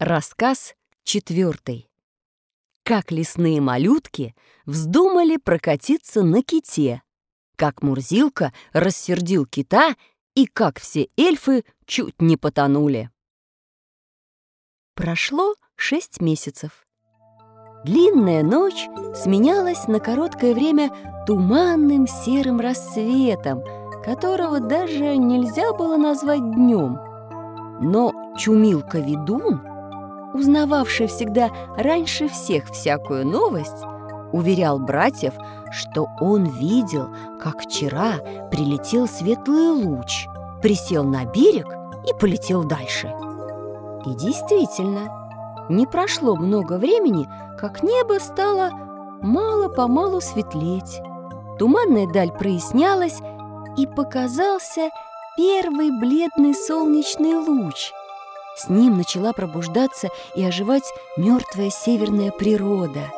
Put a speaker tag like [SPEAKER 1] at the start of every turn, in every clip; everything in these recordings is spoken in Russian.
[SPEAKER 1] Рассказ четвертый. Как лесные малютки вздумали прокатиться на ките, как Мурзилка рассердил кита и как все эльфы чуть не потонули. Прошло шесть месяцев. Длинная ночь сменялась на короткое время туманным серым рассветом, которого даже нельзя было назвать днем. Но Чумилка-ведун — узнававший всегда раньше всех всякую новость, уверял братьев, что он видел, как вчера прилетел светлый луч, присел на берег и полетел дальше. И действительно, не прошло много времени, как небо стало мало-помалу светлеть. Туманная даль прояснялась, и показался первый бледный солнечный луч – с ним начала пробуждаться и оживать мертвая северная природа.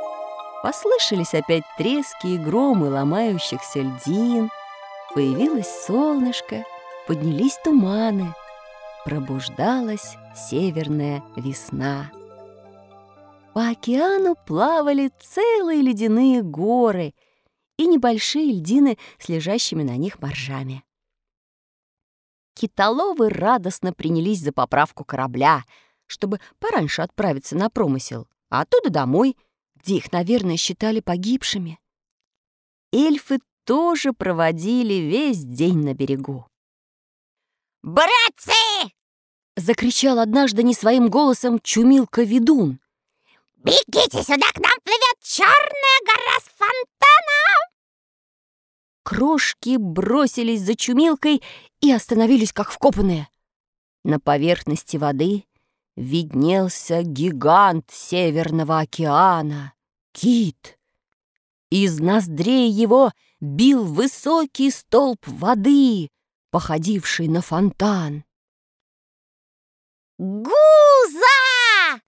[SPEAKER 1] Послышались опять трески и громы ломающихся льдин. Появилось солнышко, поднялись туманы. Пробуждалась северная весна. По океану плавали целые ледяные горы и небольшие льдины с лежащими на них моржами. Китоловы радостно принялись за поправку корабля, чтобы пораньше отправиться на промысел, а оттуда домой, где их, наверное, считали погибшими. Эльфы тоже проводили весь день на берегу.
[SPEAKER 2] «Братцы!»
[SPEAKER 1] — закричал однажды не своим голосом Чумилка-ведун.
[SPEAKER 2] «Бегите сюда, к нам плывет черная гора с фонтаном!»
[SPEAKER 1] Крошки бросились за Чумилкой и остановились как вкопанные. На поверхности воды виднелся гигант Северного океана — кит. Из ноздрей его бил высокий столб воды, походивший на фонтан.
[SPEAKER 2] «Гуза!»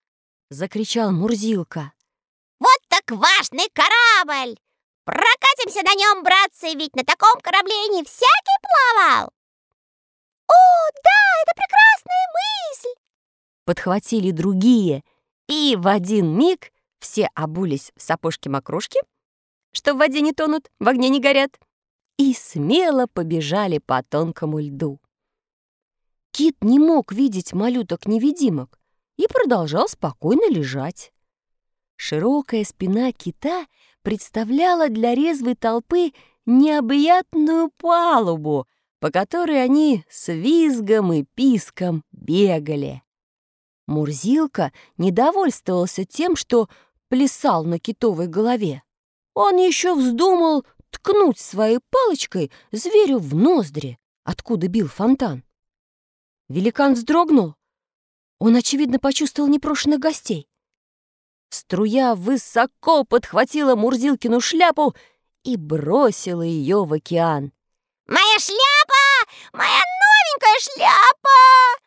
[SPEAKER 1] — закричал Мурзилка.
[SPEAKER 2] «Вот так важный корабль! Прокатимся на нем, братцы, ведь на таком корабле не всякий плавал!» «О, да, это прекрасная мысль!»
[SPEAKER 1] Подхватили другие, и в один миг все обулись в сапожки-макрушки, что в воде не тонут, в огне не горят, и смело побежали по тонкому льду. Кит не мог видеть малюток-невидимок и продолжал спокойно лежать. Широкая спина кита представляла для резвой толпы необъятную палубу, по которой они с визгом и писком бегали. Мурзилка недовольствовался тем, что плясал на китовой голове. Он еще вздумал ткнуть своей палочкой зверю в ноздри, откуда бил фонтан. Великан вздрогнул. Он, очевидно, почувствовал непрошенных гостей. Струя высоко подхватила Мурзилкину шляпу и бросила ее в океан.
[SPEAKER 2] «Моя шляпа! Моя новенькая шляпа!»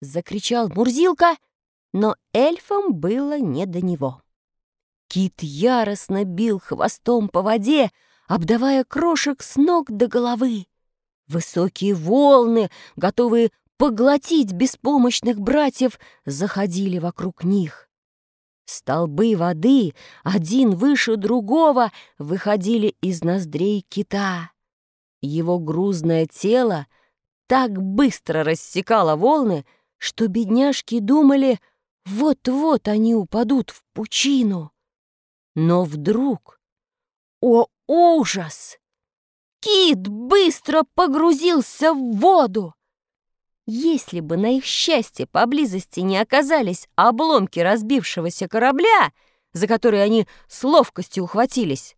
[SPEAKER 1] Закричал Мурзилка, но эльфам было не до него. Кит яростно бил хвостом по воде, обдавая крошек с ног до головы. Высокие волны, готовые поглотить беспомощных братьев, заходили вокруг них. Столбы воды, один выше другого, выходили из ноздрей кита. Его грузное тело так быстро рассекало волны, что бедняжки думали, вот-вот они упадут в пучину. Но вдруг, о ужас! Кит быстро погрузился в воду. Если бы на их счастье поблизости не оказались обломки разбившегося корабля, за которые они с ловкостью ухватились,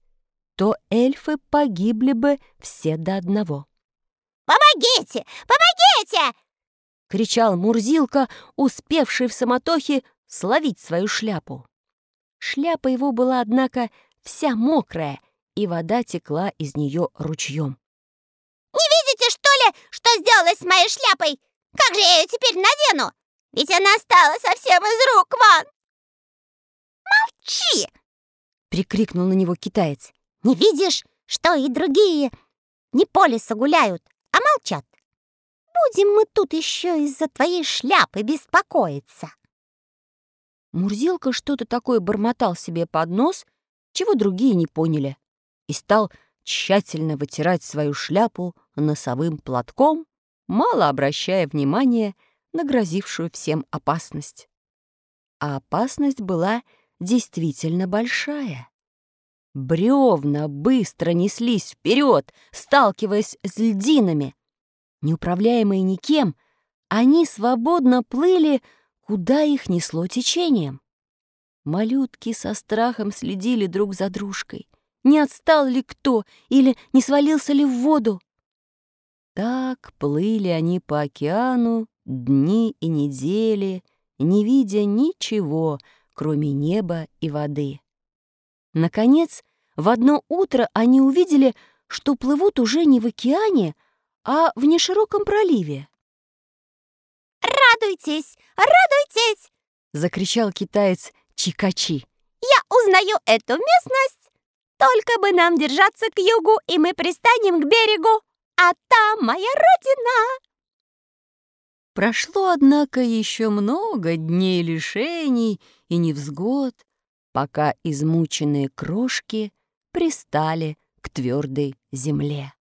[SPEAKER 1] то эльфы погибли бы все до одного.
[SPEAKER 2] «Помогите! Помогите!»
[SPEAKER 1] — кричал Мурзилка, успевший в самотохе словить свою шляпу. Шляпа его была, однако, вся мокрая, и вода текла из нее ручьем.
[SPEAKER 2] «Не видите, что ли, что сделалось с моей шляпой? Как же я ее теперь надену? Ведь она стала совсем из рук вон!» «Молчи!» — прикрикнул на него китаец. Не видишь, что и другие не по лесу гуляют, а молчат? Будем мы тут еще из-за твоей шляпы беспокоиться.
[SPEAKER 1] Мурзилка что-то такое бормотал себе под нос, чего другие не поняли, и стал тщательно вытирать свою шляпу носовым платком, мало обращая внимания на грозившую всем опасность. А опасность была действительно большая. Бревна быстро неслись вперед, сталкиваясь с льдинами. Неуправляемые никем, они свободно плыли, куда их несло течением. Малютки со страхом следили друг за дружкой. Не отстал ли кто или не свалился ли в воду? Так плыли они по океану дни и недели, не видя ничего, кроме неба и воды. Наконец, в одно утро они увидели, что плывут уже не в океане, а в нешироком проливе.
[SPEAKER 2] «Радуйтесь! Радуйтесь!»
[SPEAKER 1] — закричал китаец Чикачи.
[SPEAKER 2] «Я узнаю эту местность! Только бы нам держаться к югу, и мы пристанем к берегу, а там моя родина!»
[SPEAKER 1] Прошло, однако, еще много дней лишений и невзгод, пока измученные крошки пристали к твердой земле.